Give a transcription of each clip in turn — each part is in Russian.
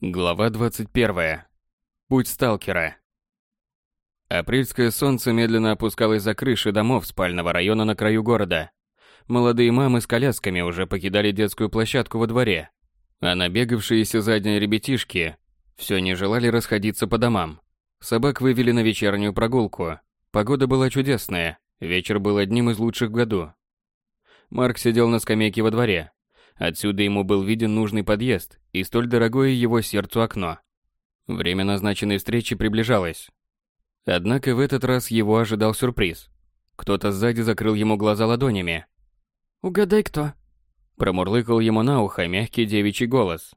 Глава 21. Путь сталкера. Апрельское солнце медленно опускалось за крыши домов спального района на краю города. Молодые мамы с колясками уже покидали детскую площадку во дворе, а набегавшиеся задние ребятишки все не желали расходиться по домам. Собак вывели на вечернюю прогулку. Погода была чудесная, вечер был одним из лучших в году. Марк сидел на скамейке во дворе, Отсюда ему был виден нужный подъезд и столь дорогое его сердцу окно. Время назначенной встречи приближалось. Однако в этот раз его ожидал сюрприз. Кто-то сзади закрыл ему глаза ладонями. «Угадай, кто?» Промурлыкал ему на ухо мягкий девичий голос.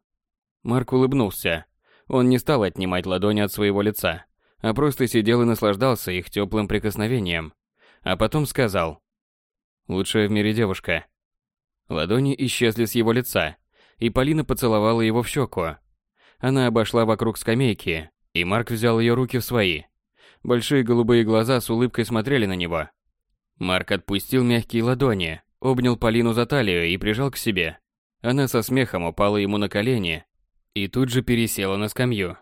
Марк улыбнулся. Он не стал отнимать ладони от своего лица, а просто сидел и наслаждался их теплым прикосновением. А потом сказал. «Лучшая в мире девушка. Ладони исчезли с его лица, и Полина поцеловала его в щеку. Она обошла вокруг скамейки, и Марк взял ее руки в свои. Большие голубые глаза с улыбкой смотрели на него. Марк отпустил мягкие ладони, обнял Полину за талию и прижал к себе. Она со смехом упала ему на колени и тут же пересела на скамью.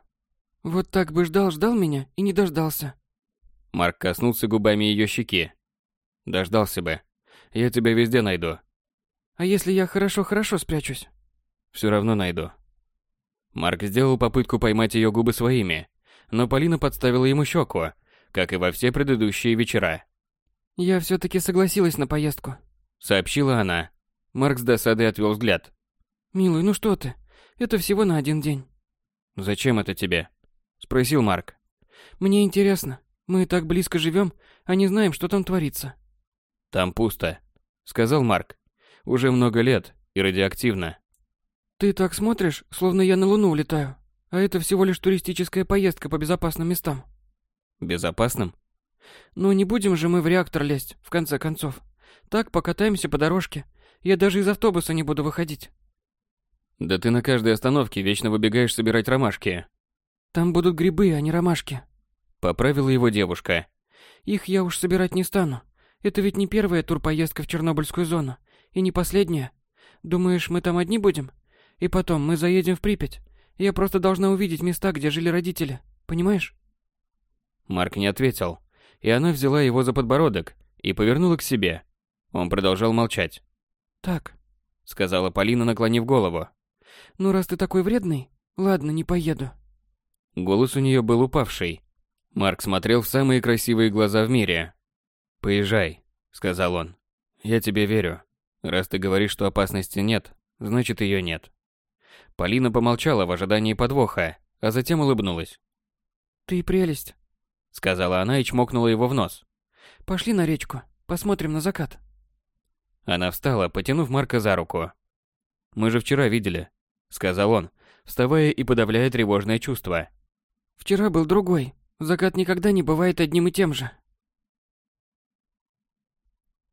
«Вот так бы ждал-ждал меня и не дождался». Марк коснулся губами ее щеки. «Дождался бы. Я тебя везде найду. А если я хорошо-хорошо спрячусь? Все равно найду. Марк сделал попытку поймать ее губы своими, но Полина подставила ему щеку, как и во все предыдущие вечера. «Я все-таки согласилась на поездку», — сообщила она. Марк с досадой отвел взгляд. «Милый, ну что ты? Это всего на один день». «Зачем это тебе?» — спросил Марк. «Мне интересно. Мы так близко живем, а не знаем, что там творится». «Там пусто», — сказал Марк. Уже много лет и радиоактивно. Ты так смотришь, словно я на Луну улетаю. А это всего лишь туристическая поездка по безопасным местам. Безопасным? Ну не будем же мы в реактор лезть, в конце концов. Так покатаемся по дорожке. Я даже из автобуса не буду выходить. Да ты на каждой остановке вечно выбегаешь собирать ромашки. Там будут грибы, а не ромашки. Поправила его девушка. Их я уж собирать не стану. Это ведь не первая турпоездка в Чернобыльскую зону. И не последняя. Думаешь, мы там одни будем? И потом, мы заедем в Припять. Я просто должна увидеть места, где жили родители. Понимаешь? Марк не ответил, и она взяла его за подбородок и повернула к себе. Он продолжал молчать. «Так», — сказала Полина, наклонив голову. «Ну, раз ты такой вредный, ладно, не поеду». Голос у нее был упавший. Марк смотрел в самые красивые глаза в мире. «Поезжай», — сказал он. «Я тебе верю. Раз ты говоришь, что опасности нет, значит ее нет. Полина помолчала в ожидании подвоха, а затем улыбнулась. «Ты прелесть», — сказала она и чмокнула его в нос. «Пошли на речку, посмотрим на закат». Она встала, потянув Марка за руку. «Мы же вчера видели», — сказал он, вставая и подавляя тревожное чувство. «Вчера был другой. Закат никогда не бывает одним и тем же.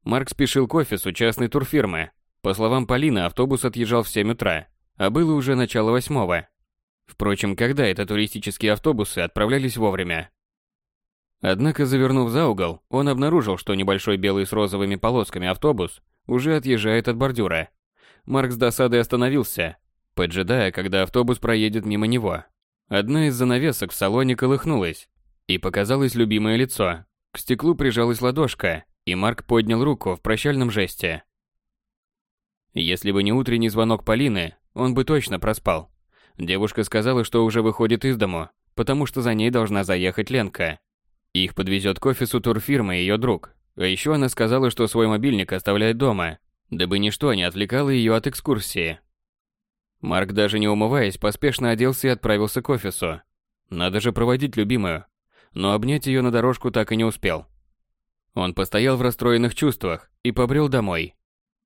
Марк спешил к офису частной турфирмы. По словам Полины, автобус отъезжал в 7 утра, а было уже начало восьмого. Впрочем, когда это туристические автобусы отправлялись вовремя? Однако, завернув за угол, он обнаружил, что небольшой белый с розовыми полосками автобус уже отъезжает от бордюра. Марк с досадой остановился, поджидая, когда автобус проедет мимо него. Одна из занавесок в салоне колыхнулась, и показалось любимое лицо. К стеклу прижалась ладошка, и Марк поднял руку в прощальном жесте. Если бы не утренний звонок Полины, он бы точно проспал. Девушка сказала, что уже выходит из дому, потому что за ней должна заехать Ленка. Их подвезет к офису турфирмы ее друг. А еще она сказала, что свой мобильник оставляет дома, дабы ничто не отвлекало ее от экскурсии. Марк, даже не умываясь, поспешно оделся и отправился к офису. Надо же проводить любимую. Но обнять ее на дорожку так и не успел. Он постоял в расстроенных чувствах и побрел домой.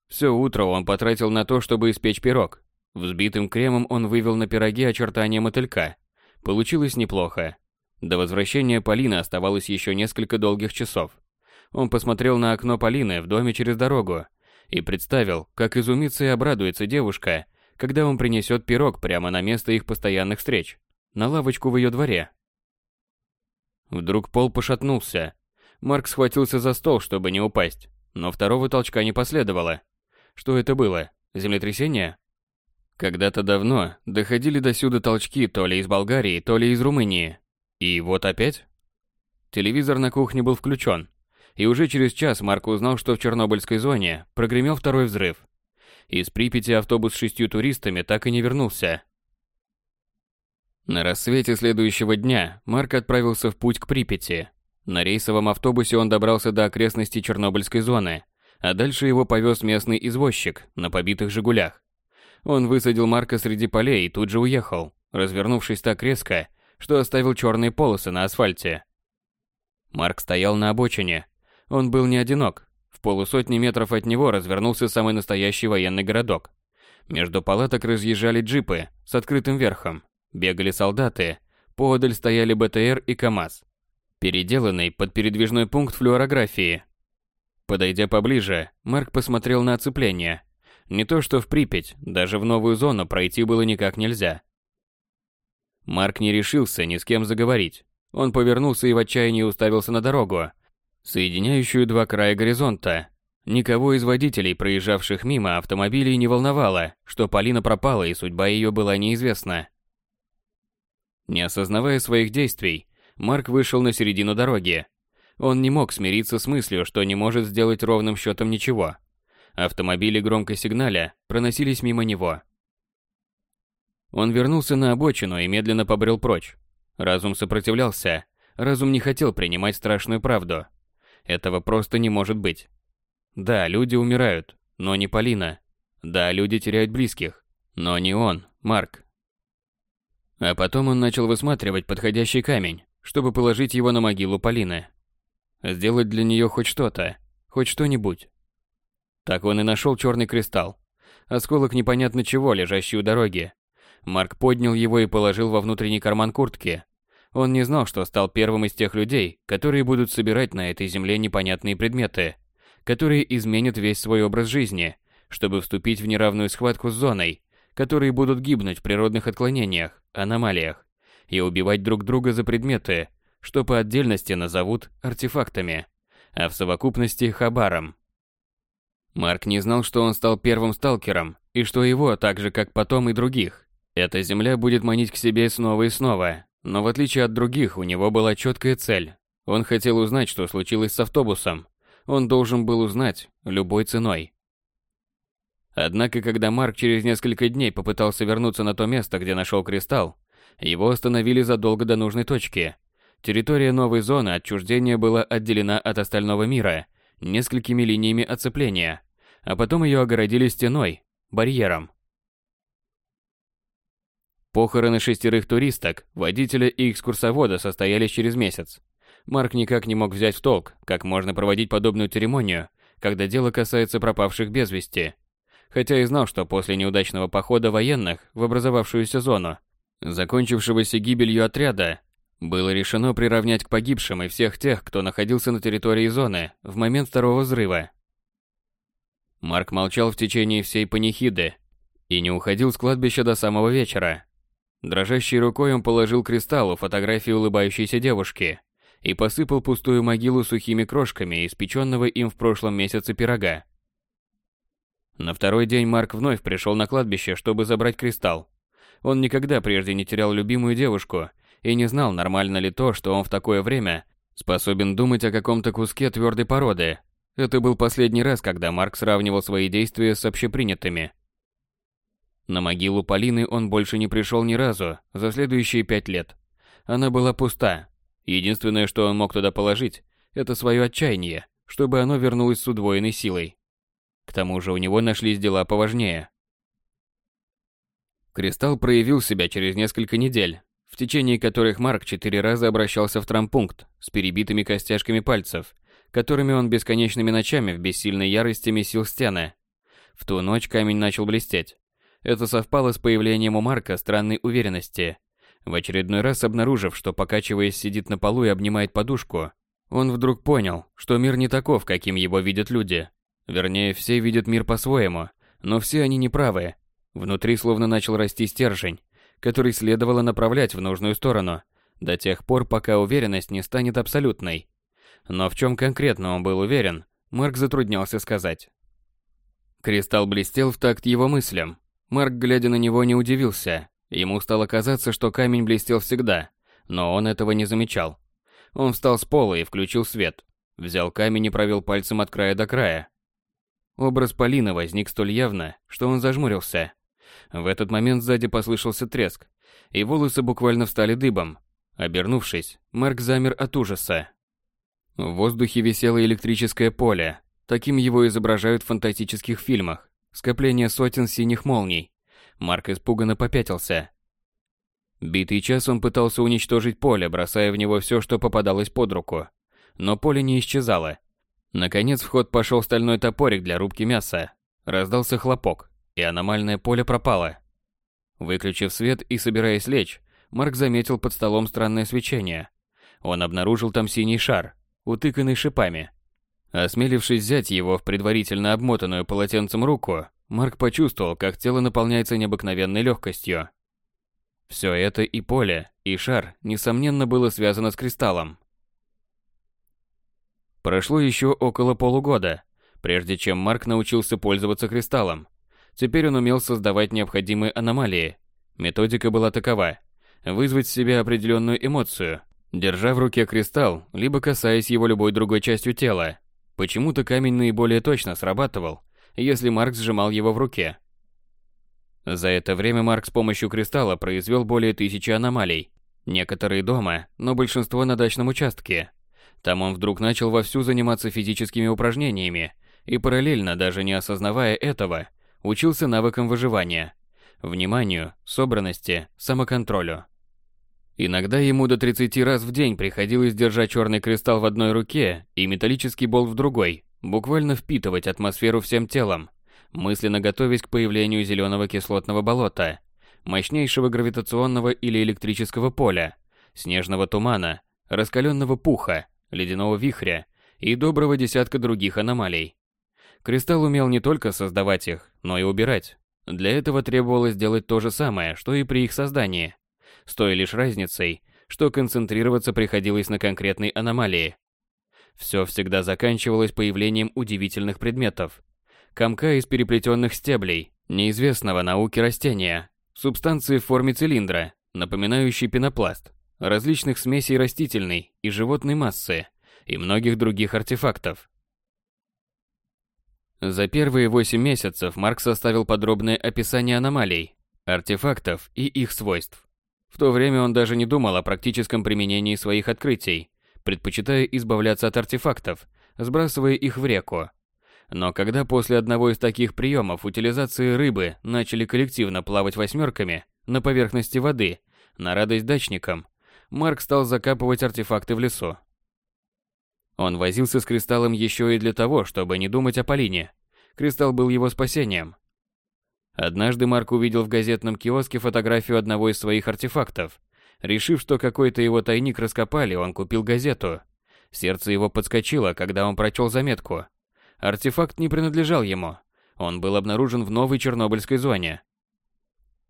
Все утро он потратил на то, чтобы испечь пирог. Взбитым кремом он вывел на пироге очертания мотылька. Получилось неплохо. До возвращения Полины оставалось еще несколько долгих часов. Он посмотрел на окно Полины в доме через дорогу и представил, как изумится и обрадуется девушка, когда он принесет пирог прямо на место их постоянных встреч, на лавочку в ее дворе. Вдруг пол пошатнулся, Марк схватился за стол, чтобы не упасть, но второго толчка не последовало. Что это было? Землетрясение? Когда-то давно доходили до сюда толчки то ли из Болгарии, то ли из Румынии. И вот опять? Телевизор на кухне был включен. И уже через час Марк узнал, что в Чернобыльской зоне прогремел второй взрыв. Из Припяти автобус с шестью туристами так и не вернулся. На рассвете следующего дня Марк отправился в путь к Припяти. На рейсовом автобусе он добрался до окрестностей Чернобыльской зоны, а дальше его повез местный извозчик на побитых «Жигулях». Он высадил Марка среди полей и тут же уехал, развернувшись так резко, что оставил черные полосы на асфальте. Марк стоял на обочине. Он был не одинок. В полусотни метров от него развернулся самый настоящий военный городок. Между палаток разъезжали джипы с открытым верхом, бегали солдаты, поодаль стояли БТР и КАМАЗ, переделанный под передвижной пункт флюорографии. Подойдя поближе, Марк посмотрел на оцепление. Не то что в Припять, даже в новую зону пройти было никак нельзя. Марк не решился ни с кем заговорить. Он повернулся и в отчаянии уставился на дорогу, соединяющую два края горизонта. Никого из водителей, проезжавших мимо автомобилей, не волновало, что Полина пропала и судьба ее была неизвестна. Не осознавая своих действий, Марк вышел на середину дороги. Он не мог смириться с мыслью, что не может сделать ровным счетом ничего. Автомобили громко сигналя проносились мимо него. Он вернулся на обочину и медленно побрел прочь. Разум сопротивлялся. Разум не хотел принимать страшную правду. Этого просто не может быть. Да, люди умирают, но не Полина. Да, люди теряют близких, но не он, Марк. А потом он начал высматривать подходящий камень, чтобы положить его на могилу Полины. Сделать для нее хоть что-то, хоть что-нибудь. Так он и нашел черный кристалл. Осколок непонятно чего, лежащий у дороги. Марк поднял его и положил во внутренний карман куртки. Он не знал, что стал первым из тех людей, которые будут собирать на этой земле непонятные предметы, которые изменят весь свой образ жизни, чтобы вступить в неравную схватку с зоной, которые будут гибнуть в природных отклонениях, аномалиях, и убивать друг друга за предметы, что по отдельности назовут артефактами, а в совокупности хабаром. Марк не знал, что он стал первым сталкером, и что его, так же как потом и других, эта земля будет манить к себе снова и снова, но в отличие от других, у него была четкая цель. Он хотел узнать, что случилось с автобусом. Он должен был узнать любой ценой. Однако, когда Марк через несколько дней попытался вернуться на то место, где нашел кристалл, его остановили задолго до нужной точки. Территория новой зоны отчуждения была отделена от остального мира несколькими линиями оцепления, а потом ее огородили стеной, барьером. Похороны шестерых туристок, водителя и экскурсовода состоялись через месяц. Марк никак не мог взять в толк, как можно проводить подобную церемонию, когда дело касается пропавших без вести. Хотя и знал, что после неудачного похода военных в образовавшуюся зону, закончившегося гибелью отряда, было решено приравнять к погибшим и всех тех, кто находился на территории зоны в момент второго взрыва. Марк молчал в течение всей панихиды и не уходил с кладбища до самого вечера. Дрожащей рукой он положил кристалл у фотографии улыбающейся девушки и посыпал пустую могилу сухими крошками испеченного им в прошлом месяце пирога. На второй день Марк вновь пришел на кладбище, чтобы забрать кристалл. Он никогда прежде не терял любимую девушку и не знал, нормально ли то, что он в такое время способен думать о каком-то куске твердой породы. Это был последний раз, когда Марк сравнивал свои действия с общепринятыми. На могилу Полины он больше не пришел ни разу за следующие пять лет. Она была пуста. Единственное, что он мог туда положить, это свое отчаяние, чтобы оно вернулось с удвоенной силой. К тому же у него нашлись дела поважнее. Кристалл проявил себя через несколько недель, в течение которых Марк четыре раза обращался в трампункт с перебитыми костяшками пальцев, которыми он бесконечными ночами в бессильной ярости месил стены. В ту ночь камень начал блестеть. Это совпало с появлением у Марка странной уверенности. В очередной раз обнаружив, что покачиваясь сидит на полу и обнимает подушку, он вдруг понял, что мир не таков, каким его видят люди. Вернее, все видят мир по-своему, но все они неправы. Внутри словно начал расти стержень, который следовало направлять в нужную сторону, до тех пор, пока уверенность не станет абсолютной. Но в чем конкретно он был уверен, Марк затруднялся сказать. Кристалл блестел в такт его мыслям, Марк, глядя на него, не удивился. Ему стало казаться, что камень блестел всегда, но он этого не замечал. Он встал с пола и включил свет. Взял камень и провел пальцем от края до края. Образ Полины возник столь явно, что он зажмурился. В этот момент сзади послышался треск, и волосы буквально встали дыбом. Обернувшись, Марк замер от ужаса. В воздухе висело электрическое поле. Таким его изображают в фантастических фильмах. Скопление сотен синих молний. Марк испуганно попятился. Битый час он пытался уничтожить поле, бросая в него все, что попадалось под руку. Но поле не исчезало. Наконец в ход пошел стальной топорик для рубки мяса. Раздался хлопок, и аномальное поле пропало. Выключив свет и собираясь лечь, Марк заметил под столом странное свечение. Он обнаружил там синий шар, утыканный шипами. Осмелившись взять его в предварительно обмотанную полотенцем руку, Марк почувствовал, как тело наполняется необыкновенной легкостью. Все это и поле, и шар, несомненно, было связано с кристаллом. Прошло еще около полугода, прежде чем Марк научился пользоваться кристаллом. Теперь он умел создавать необходимые аномалии. Методика была такова – вызвать в себе определенную эмоцию, держа в руке кристалл, либо касаясь его любой другой частью тела. Почему-то камень наиболее точно срабатывал, если Марк сжимал его в руке. За это время Марк с помощью кристалла произвел более тысячи аномалий. Некоторые дома, но большинство на дачном участке. Там он вдруг начал вовсю заниматься физическими упражнениями и параллельно, даже не осознавая этого, учился навыкам выживания, вниманию, собранности, самоконтролю. Иногда ему до 30 раз в день приходилось держать черный кристалл в одной руке и металлический болт в другой, буквально впитывать атмосферу всем телом, мысленно готовясь к появлению зеленого кислотного болота, мощнейшего гравитационного или электрического поля, снежного тумана, раскаленного пуха, ледяного вихря и доброго десятка других аномалий. Кристалл умел не только создавать их, но и убирать. Для этого требовалось делать то же самое, что и при их создании. С той лишь разницей, что концентрироваться приходилось на конкретной аномалии. Все всегда заканчивалось появлением удивительных предметов. Комка из переплетенных стеблей, неизвестного науке растения, субстанции в форме цилиндра, напоминающей пенопласт, различных смесей растительной и животной массы и многих других артефактов. За первые 8 месяцев Марк составил подробное описание аномалий, артефактов и их свойств. В то время он даже не думал о практическом применении своих открытий, предпочитая избавляться от артефактов, сбрасывая их в реку. Но когда после одного из таких приемов утилизации рыбы начали коллективно плавать восьмерками на поверхности воды, на радость дачникам, Марк стал закапывать артефакты в лесу. Он возился с кристаллом еще и для того, чтобы не думать о Полине. Кристалл был его спасением. Однажды Марк увидел в газетном киоске фотографию одного из своих артефактов. Решив, что какой-то его тайник раскопали, он купил газету. Сердце его подскочило, когда он прочел заметку. Артефакт не принадлежал ему. Он был обнаружен в новой Чернобыльской зоне.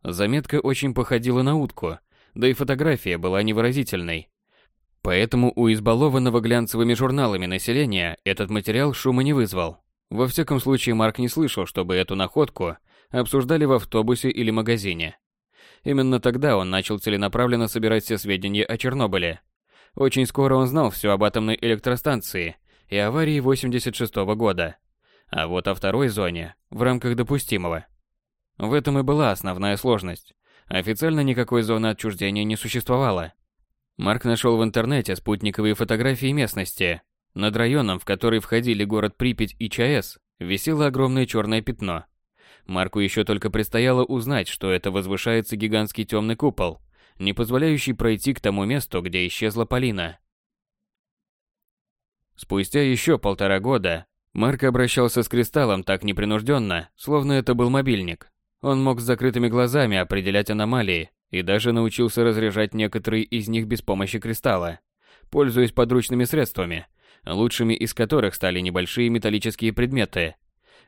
Заметка очень походила на утку, да и фотография была невыразительной. Поэтому у избалованного глянцевыми журналами населения этот материал шума не вызвал. Во всяком случае, Марк не слышал, чтобы эту находку обсуждали в автобусе или магазине. Именно тогда он начал целенаправленно собирать все сведения о Чернобыле. Очень скоро он знал все об атомной электростанции и аварии 86 -го года. А вот о второй зоне, в рамках допустимого. В этом и была основная сложность. Официально никакой зоны отчуждения не существовало. Марк нашел в интернете спутниковые фотографии местности. Над районом, в который входили город Припять и ЧАЭС, висело огромное черное пятно. Марку еще только предстояло узнать, что это возвышается гигантский темный купол, не позволяющий пройти к тому месту, где исчезла Полина. Спустя еще полтора года Марк обращался с кристаллом так непринужденно, словно это был мобильник. Он мог с закрытыми глазами определять аномалии, и даже научился разряжать некоторые из них без помощи кристалла, пользуясь подручными средствами, лучшими из которых стали небольшие металлические предметы.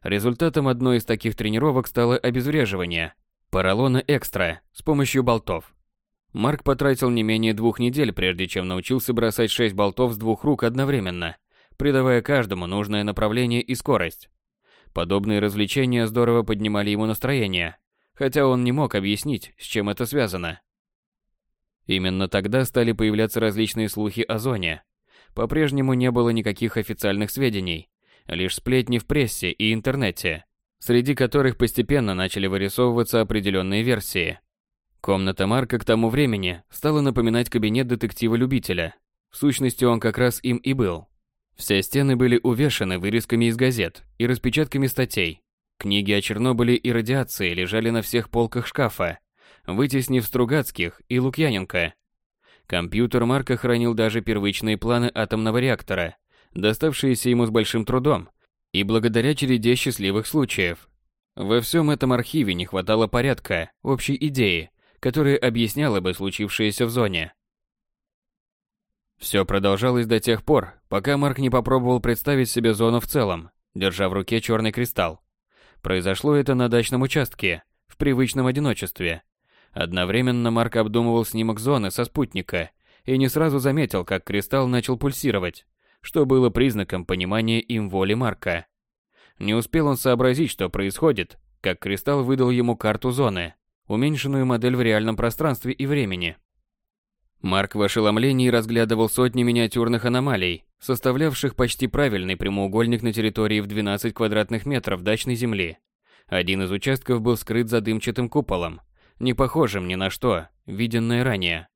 Результатом одной из таких тренировок стало обезвреживание поролона экстра с помощью болтов. Марк потратил не менее двух недель, прежде чем научился бросать шесть болтов с двух рук одновременно, придавая каждому нужное направление и скорость. Подобные развлечения здорово поднимали ему настроение. Хотя он не мог объяснить, с чем это связано. Именно тогда стали появляться различные слухи о зоне. По-прежнему не было никаких официальных сведений, лишь сплетни в прессе и интернете, среди которых постепенно начали вырисовываться определенные версии. Комната Марка к тому времени стала напоминать кабинет детектива-любителя. В сущности, он как раз им и был. Все стены были увешаны вырезками из газет и распечатками статей. Книги о Чернобыле и радиации лежали на всех полках шкафа, вытеснив Стругацких и Лукьяненко. Компьютер Марка хранил даже первичные планы атомного реактора, доставшиеся ему с большим трудом, и благодаря череде счастливых случаев. Во всем этом архиве не хватало порядка, общей идеи, которая объясняла бы случившееся в зоне. Все продолжалось до тех пор, пока Марк не попробовал представить себе зону в целом, держа в руке черный кристалл. Произошло это на дачном участке, в привычном одиночестве, Одновременно Марк обдумывал снимок зоны со спутника и не сразу заметил, как кристалл начал пульсировать, что было признаком понимания им воли Марка. Не успел он сообразить, что происходит, как кристалл выдал ему карту зоны, уменьшенную модель в реальном пространстве и времени. Марк в ошеломлении разглядывал сотни миниатюрных аномалий, составлявших почти правильный прямоугольник на территории в 12 квадратных метров дачной земли. Один из участков был скрыт за дымчатым куполом, не похожим ни на что, виденное ранее.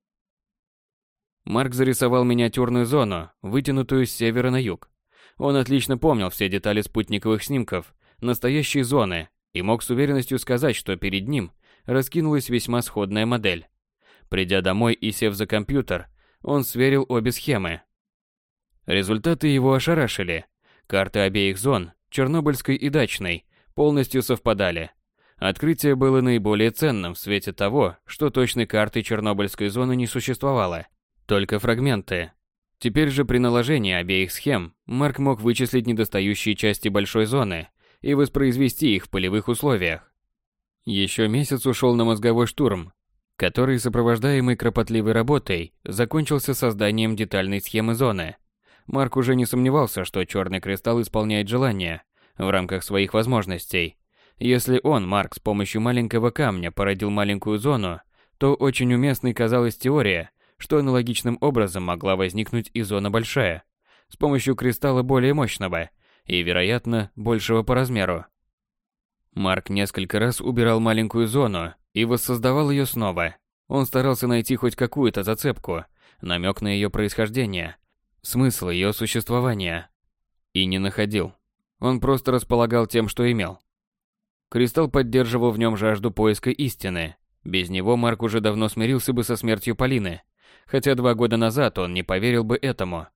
Марк зарисовал миниатюрную зону, вытянутую с севера на юг. Он отлично помнил все детали спутниковых снимков, настоящей зоны, и мог с уверенностью сказать, что перед ним раскинулась весьма сходная модель. Придя домой и сев за компьютер, он сверил обе схемы. Результаты его ошарашили. Карты обеих зон, Чернобыльской и Дачной, полностью совпадали. Открытие было наиболее ценным в свете того, что точной карты Чернобыльской зоны не существовало, только фрагменты. Теперь же при наложении обеих схем Марк мог вычислить недостающие части большой зоны и воспроизвести их в полевых условиях. Еще месяц ушел на мозговой штурм, который, сопровождаемый кропотливой работой, закончился созданием детальной схемы зоны. Марк уже не сомневался, что черный кристалл исполняет желания в рамках своих возможностей, если он, Марк, с помощью маленького камня породил маленькую зону, то очень уместной казалась теория, что аналогичным образом могла возникнуть и зона большая, с помощью кристалла более мощного и, вероятно, большего по размеру. Марк несколько раз убирал маленькую зону и воссоздавал ее снова. Он старался найти хоть какую-то зацепку, намек на ее происхождение, смысл ее существования. И не находил. Он просто располагал тем, что имел. Кристалл поддерживал в нем жажду поиска истины. Без него Марк уже давно смирился бы со смертью Полины, хотя два года назад он не поверил бы этому.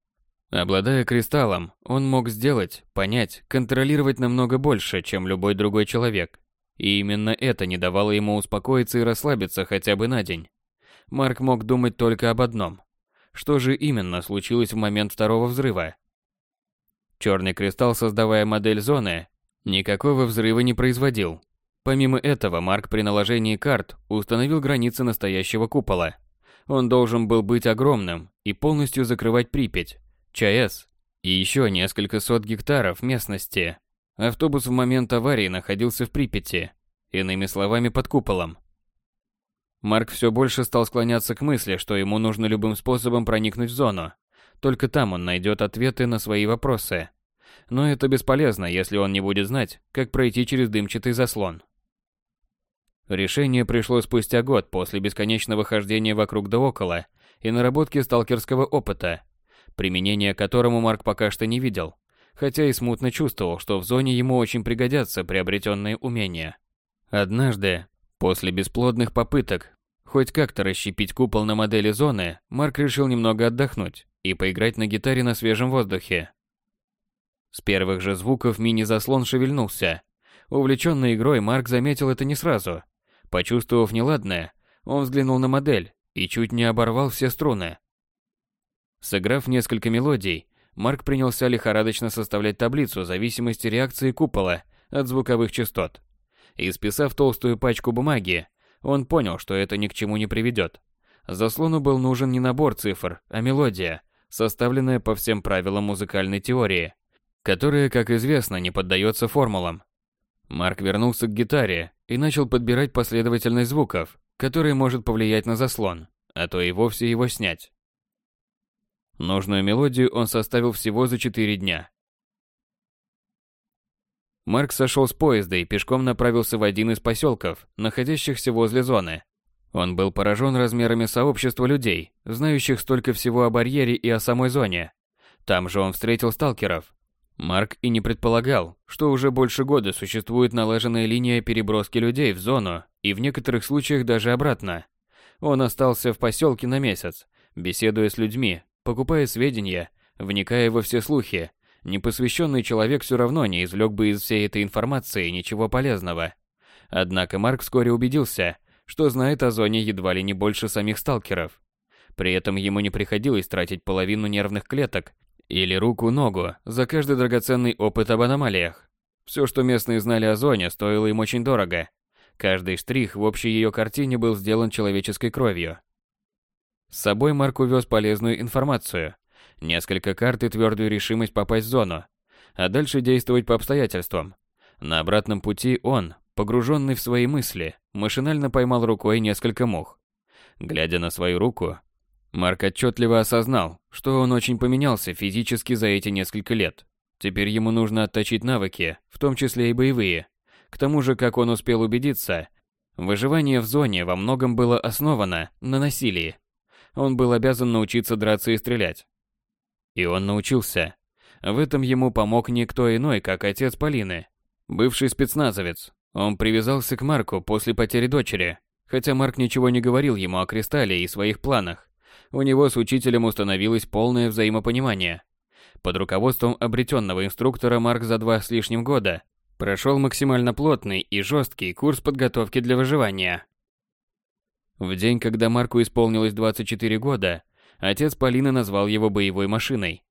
Обладая кристаллом, он мог сделать, понять, контролировать намного больше, чем любой другой человек. И именно это не давало ему успокоиться и расслабиться хотя бы на день. Марк мог думать только об одном. Что же именно случилось в момент второго взрыва? Черный кристалл, создавая модель зоны, Никакого взрыва не производил. Помимо этого, Марк при наложении карт установил границы настоящего купола. Он должен был быть огромным и полностью закрывать Припять, ЧАЭС и еще несколько сот гектаров местности. Автобус в момент аварии находился в Припяти, иными словами под куполом. Марк все больше стал склоняться к мысли, что ему нужно любым способом проникнуть в зону. Только там он найдет ответы на свои вопросы. Но это бесполезно, если он не будет знать, как пройти через дымчатый заслон. Решение пришло спустя год после бесконечного хождения вокруг да около и наработки сталкерского опыта, применения которому Марк пока что не видел, хотя и смутно чувствовал, что в зоне ему очень пригодятся приобретенные умения. Однажды, после бесплодных попыток хоть как-то расщепить купол на модели зоны, Марк решил немного отдохнуть и поиграть на гитаре на свежем воздухе. С первых же звуков мини-заслон шевельнулся. Увлеченный игрой, Марк заметил это не сразу. Почувствовав неладное, он взглянул на модель и чуть не оборвал все струны. Сыграв несколько мелодий, Марк принялся лихорадочно составлять таблицу зависимости реакции купола от звуковых частот. Исписав толстую пачку бумаги, он понял, что это ни к чему не приведет. Заслону был нужен не набор цифр, а мелодия, составленная по всем правилам музыкальной теории которая, как известно, не поддается формулам. Марк вернулся к гитаре и начал подбирать последовательность звуков, которая может повлиять на заслон, а то и вовсе его снять. Нужную мелодию он составил всего за 4 дня. Марк сошел с поезда и пешком направился в один из поселков, находящихся возле зоны. Он был поражен размерами сообщества людей, знающих столько всего о барьере и о самой зоне. Там же он встретил сталкеров. Марк и не предполагал, что уже больше года существует налаженная линия переброски людей в зону и в некоторых случаях даже обратно. Он остался в поселке на месяц, беседуя с людьми, покупая сведения, вникая во все слухи. Непосвященный человек все равно не извлек бы из всей этой информации ничего полезного. Однако Марк вскоре убедился, что знает о зоне едва ли не больше самих сталкеров. При этом ему не приходилось тратить половину нервных клеток или руку-ногу за каждый драгоценный опыт об аномалиях. Все, что местные знали о зоне, стоило им очень дорого. Каждый штрих в общей ее картине был сделан человеческой кровью. С собой Марк увез полезную информацию, несколько карт и твердую решимость попасть в зону, а дальше действовать по обстоятельствам. На обратном пути он, погруженный в свои мысли, машинально поймал рукой несколько мух. Глядя на свою руку, Марк отчетливо осознал, что он очень поменялся физически за эти несколько лет. Теперь ему нужно отточить навыки, в том числе и боевые. К тому же, как он успел убедиться, выживание в зоне во многом было основано на насилии. Он был обязан научиться драться и стрелять. И он научился. В этом ему помог никто иной, как отец Полины, бывший спецназовец. Он привязался к Марку после потери дочери, хотя Марк ничего не говорил ему о Кристалле и своих планах. У него с учителем установилось полное взаимопонимание. Под руководством обретенного инструктора Марк за два с лишним года прошел максимально плотный и жесткий курс подготовки для выживания. В день, когда Марку исполнилось 24 года, отец Полины назвал его боевой машиной.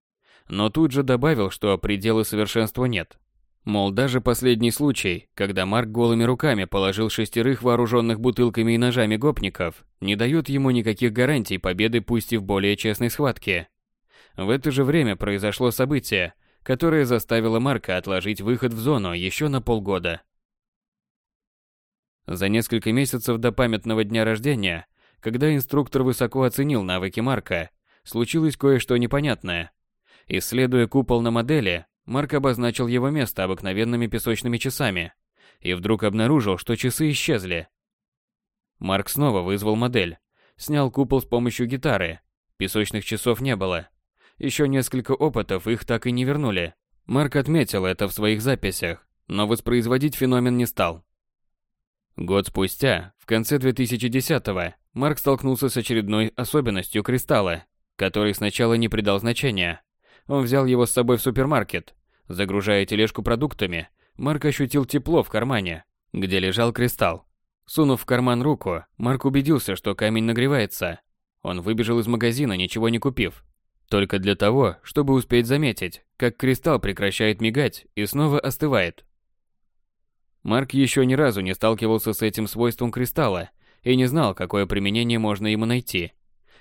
Но тут же добавил, что предела совершенства нет. Мол, даже последний случай, когда Марк голыми руками положил шестерых вооруженных бутылками и ножами гопников, не дает ему никаких гарантий победы пусть и в более честной схватке. В это же время произошло событие, которое заставило Марка отложить выход в зону еще на полгода. За несколько месяцев до памятного дня рождения, когда инструктор высоко оценил навыки Марка, случилось кое-что непонятное. Исследуя купол на модели, Марк обозначил его место обыкновенными песочными часами и вдруг обнаружил, что часы исчезли. Марк снова вызвал модель, снял купол с помощью гитары. Песочных часов не было. Еще несколько опытов их так и не вернули. Марк отметил это в своих записях, но воспроизводить феномен не стал. Год спустя, в конце 2010-го, Марк столкнулся с очередной особенностью кристалла, который сначала не придал значения. Он взял его с собой в супермаркет. Загружая тележку продуктами, Марк ощутил тепло в кармане, где лежал кристалл. Сунув в карман руку, Марк убедился, что камень нагревается. Он выбежал из магазина, ничего не купив. Только для того, чтобы успеть заметить, как кристалл прекращает мигать и снова остывает. Марк еще ни разу не сталкивался с этим свойством кристалла и не знал, какое применение можно ему найти.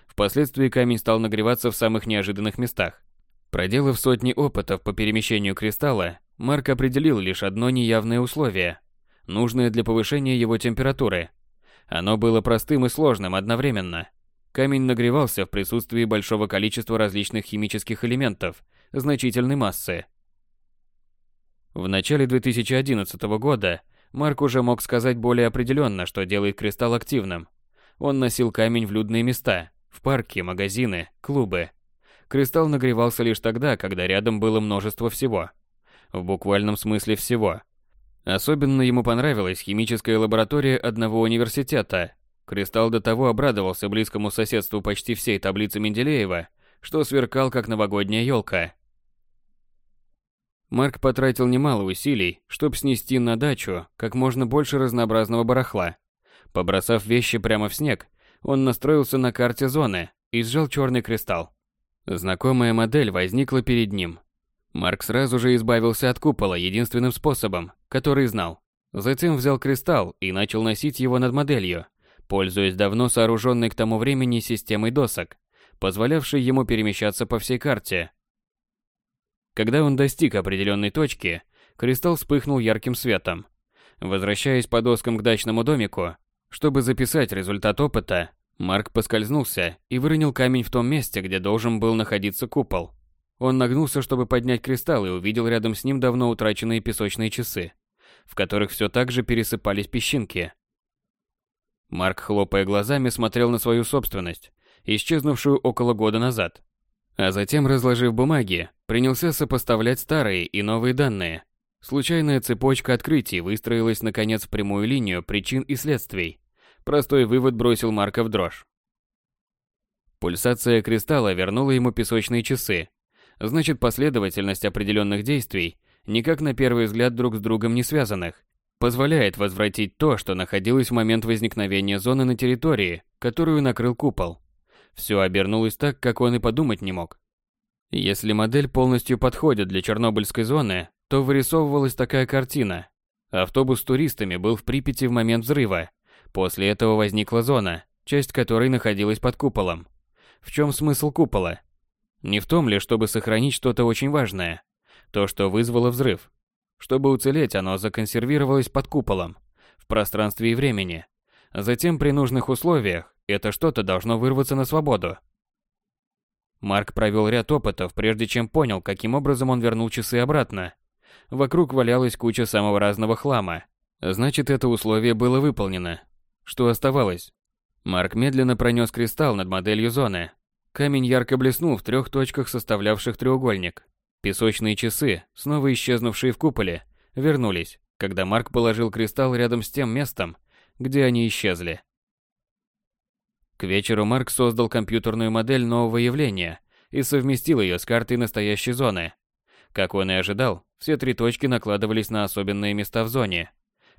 Впоследствии камень стал нагреваться в самых неожиданных местах. Проделав сотни опытов по перемещению кристалла, Марк определил лишь одно неявное условие, нужное для повышения его температуры. Оно было простым и сложным одновременно. Камень нагревался в присутствии большого количества различных химических элементов значительной массы – в начале 2011 года Марк уже мог сказать более определенно, что делает кристалл активным. Он носил камень в людные места, в парки, магазины, клубы. Кристалл нагревался лишь тогда, когда рядом было множество всего. В буквальном смысле всего. Особенно ему понравилась химическая лаборатория одного университета. Кристалл до того обрадовался близкому соседству почти всей таблицы Менделеева, что сверкал как новогодняя елка. Марк потратил немало усилий, чтобы снести на дачу как можно больше разнообразного барахла. Побросав вещи прямо в снег, он настроился на карте зоны и сжал черный кристалл. Знакомая модель возникла перед ним. Марк сразу же избавился от купола единственным способом, который знал. Затем взял кристалл и начал носить его над моделью, пользуясь давно сооруженной к тому времени системой досок, позволявшей ему перемещаться по всей карте когда он достиг определенной точки, кристалл вспыхнул ярким светом. Возвращаясь по доскам к дачному домику, чтобы записать результат опыта, Марк поскользнулся и выронил камень в том месте, где должен был находиться купол. Он нагнулся, чтобы поднять кристалл, и увидел рядом с ним давно утраченные песочные часы, в которых все так же пересыпались песчинки. Марк, хлопая глазами, смотрел на свою собственность, исчезнувшую около года назад. А затем, разложив бумаги, принялся сопоставлять старые и новые данные. Случайная цепочка открытий выстроилась наконец в прямую линию причин и следствий. Простой вывод бросил Марка в дрожь. Пульсация кристалла вернула ему песочные часы. Значит, последовательность определенных действий, никак на первый взгляд друг с другом не связанных, позволяет возвратить то, что находилось в момент возникновения зоны на территории, которую накрыл купол. Все обернулось так, как он и подумать не мог. Если модель полностью подходит для Чернобыльской зоны, то вырисовывалась такая картина. Автобус с туристами был в Припяти в момент взрыва. После этого возникла зона, часть которой находилась под куполом. В чем смысл купола? Не в том ли, чтобы сохранить что-то очень важное? То, что вызвало взрыв. Чтобы уцелеть, оно законсервировалось под куполом, в пространстве и времени. Затем при нужных условиях это что-то должно вырваться на свободу. Марк провел ряд опытов, прежде чем понял, каким образом он вернул часы обратно. Вокруг валялась куча самого разного хлама. Значит, это условие было выполнено. Что оставалось? Марк медленно пронес кристалл над моделью зоны. Камень ярко блеснул в трех точках, составлявших треугольник. Песочные часы, снова исчезнувшие в куполе, вернулись, когда Марк положил кристалл рядом с тем местом, где они исчезли. К вечеру Марк создал компьютерную модель нового явления и совместил ее с картой настоящей зоны. Как он и ожидал, все три точки накладывались на особенные места в зоне.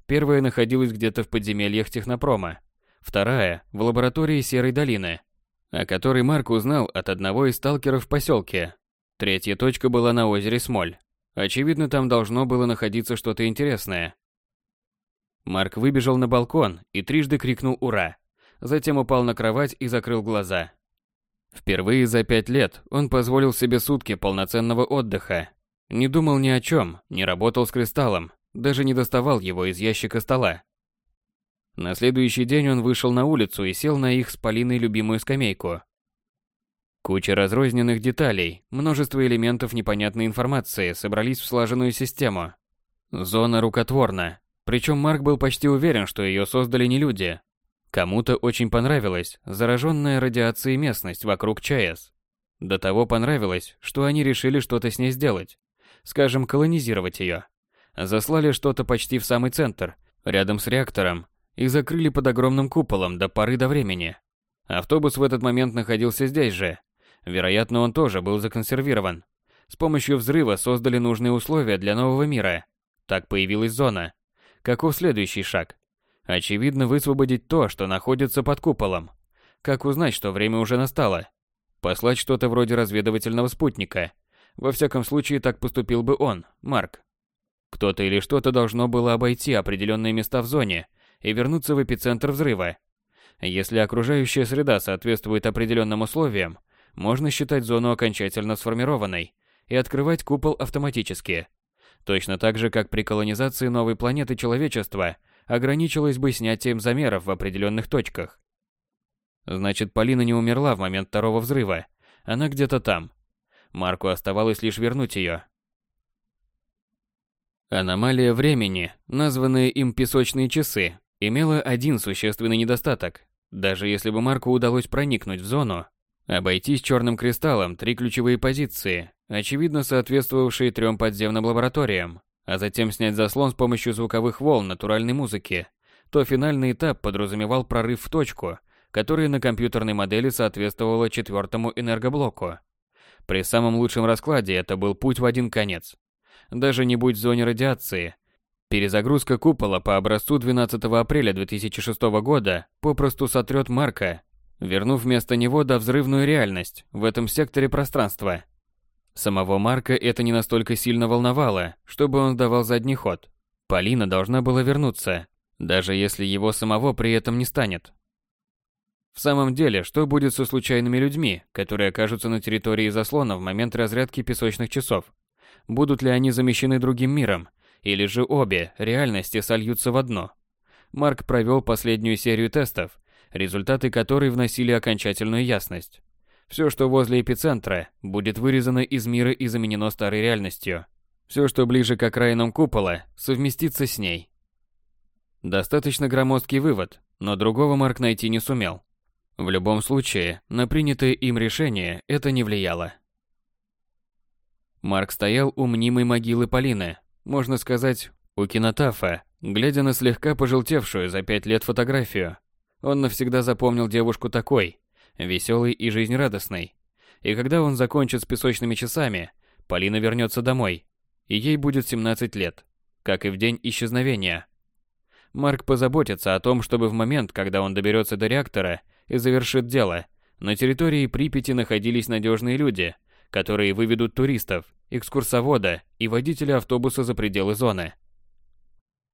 Первая находилась где-то в подземельях технопрома, вторая – в лаборатории Серой долины, о которой Марк узнал от одного из сталкеров в поселке, Третья точка была на озере Смоль. Очевидно, там должно было находиться что-то интересное. Марк выбежал на балкон и трижды крикнул «Ура!». Затем упал на кровать и закрыл глаза. Впервые за пять лет он позволил себе сутки полноценного отдыха. Не думал ни о чем, не работал с кристаллом, даже не доставал его из ящика стола. На следующий день он вышел на улицу и сел на их с Полиной любимую скамейку. Куча разрозненных деталей, множество элементов непонятной информации собрались в слаженную систему. Зона рукотворна. Причем Марк был почти уверен, что ее создали не люди. Кому-то очень понравилась зараженная радиацией местность вокруг ЧАЭС. До того понравилось, что они решили что-то с ней сделать. Скажем, колонизировать ее. Заслали что-то почти в самый центр, рядом с реактором, и закрыли под огромным куполом до поры до времени. Автобус в этот момент находился здесь же, Вероятно, он тоже был законсервирован. С помощью взрыва создали нужные условия для нового мира. Так появилась зона. Каков следующий шаг? Очевидно, высвободить то, что находится под куполом. Как узнать, что время уже настало? Послать что-то вроде разведывательного спутника. Во всяком случае, так поступил бы он, Марк. Кто-то или что-то должно было обойти определенные места в зоне и вернуться в эпицентр взрыва. Если окружающая среда соответствует определенным условиям, можно считать зону окончательно сформированной и открывать купол автоматически. Точно так же, как при колонизации новой планеты человечество ограничилось бы снятием замеров в определенных точках. Значит, Полина не умерла в момент второго взрыва. Она где-то там. Марку оставалось лишь вернуть ее. Аномалия времени, названная им песочные часы, имела один существенный недостаток. Даже если бы Марку удалось проникнуть в зону, Обойтись черным кристаллом три ключевые позиции, очевидно соответствовавшие трем подземным лабораториям, а затем снять заслон с помощью звуковых волн натуральной музыки, то финальный этап подразумевал прорыв в точку, которая на компьютерной модели соответствовала четвертому энергоблоку. При самом лучшем раскладе это был путь в один конец. Даже не будь в зоне радиации, перезагрузка купола по образцу 12 апреля 2006 года попросту сотрет Марка вернув вместо него до взрывную реальность в этом секторе пространства. Самого Марка это не настолько сильно волновало, чтобы он давал задний ход. Полина должна была вернуться, даже если его самого при этом не станет. В самом деле, что будет со случайными людьми, которые окажутся на территории заслона в момент разрядки песочных часов? Будут ли они замещены другим миром? или же обе реальности сольются в одно. Марк провел последнюю серию тестов, результаты которой вносили окончательную ясность. Все, что возле эпицентра, будет вырезано из мира и заменено старой реальностью. Все, что ближе к окраинам купола, совместится с ней. Достаточно громоздкий вывод, но другого Марк найти не сумел. В любом случае, на принятое им решение это не влияло. Марк стоял у мнимой могилы Полины, можно сказать, у кинотафа, глядя на слегка пожелтевшую за пять лет фотографию. Он навсегда запомнил девушку такой, веселой и жизнерадостной. И когда он закончит с песочными часами, Полина вернется домой, и ей будет 17 лет, как и в день исчезновения. Марк позаботится о том, чтобы в момент, когда он доберется до реактора и завершит дело, на территории Припяти находились надежные люди, которые выведут туристов, экскурсовода и водителя автобуса за пределы зоны.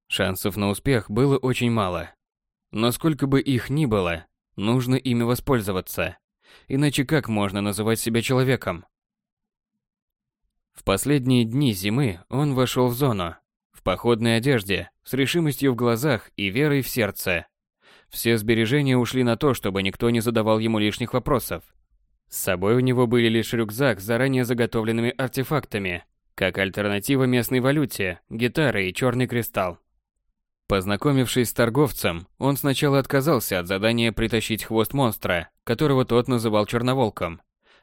Шансов на успех было очень мало. Но сколько бы их ни было, нужно ими воспользоваться. Иначе как можно называть себя человеком? В последние дни зимы он вошел в зону, в походной одежде, с решимостью в глазах и верой в сердце. Все сбережения ушли на то, чтобы никто не задавал ему лишних вопросов. С собой у него были лишь рюкзак с заранее заготовленными артефактами, как альтернатива местной валюте, гитара и черный кристалл. Познакомившись с торговцем, он сначала отказался от задания притащить хвост монстра, которого тот называл черноволком.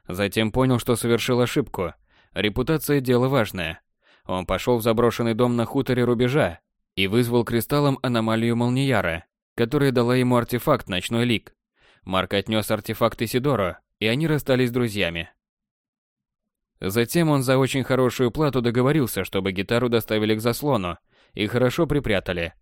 Затем понял, что совершил ошибку. Репутация – дело важное. Он пошел в заброшенный дом на хуторе рубежа и вызвал кристаллом аномалию Молнияра, которая дала ему артефакт «Ночной лик». Марк отнес артефакт Исидору, и они расстались друзьями. Затем он за очень хорошую плату договорился, чтобы гитару доставили к заслону и хорошо припрятали.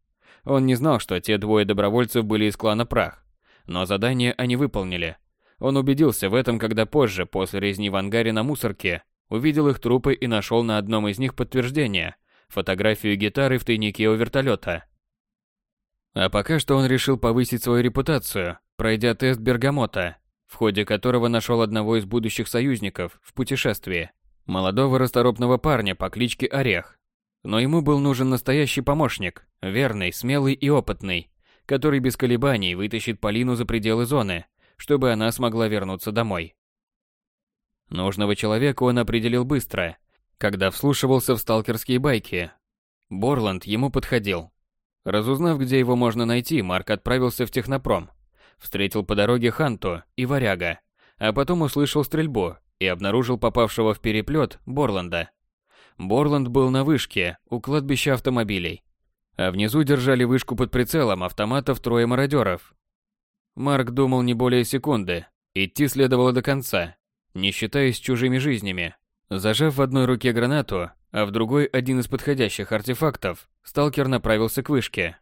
Он не знал, что те двое добровольцев были из клана Прах, но задание они выполнили. Он убедился в этом, когда позже, после резни в ангаре на мусорке, увидел их трупы и нашел на одном из них подтверждение – фотографию гитары в тайнике у вертолета. А пока что он решил повысить свою репутацию, пройдя тест Бергамота, в ходе которого нашел одного из будущих союзников в путешествии, молодого расторопного парня по кличке Орех. Но ему был нужен настоящий помощник, верный, смелый и опытный, который без колебаний вытащит Полину за пределы зоны, чтобы она смогла вернуться домой. Нужного человека он определил быстро, когда вслушивался в сталкерские байки. Борланд ему подходил. Разузнав, где его можно найти, Марк отправился в технопром – Встретил по дороге Ханту и Варяга, а потом услышал стрельбу и обнаружил попавшего в переплет Борланда. Борланд был на вышке у кладбища автомобилей, а внизу держали вышку под прицелом автоматов трое мародеров. Марк думал не более секунды. Идти следовало до конца, не считаясь чужими жизнями. Зажав в одной руке гранату, а в другой один из подходящих артефактов, сталкер направился к вышке.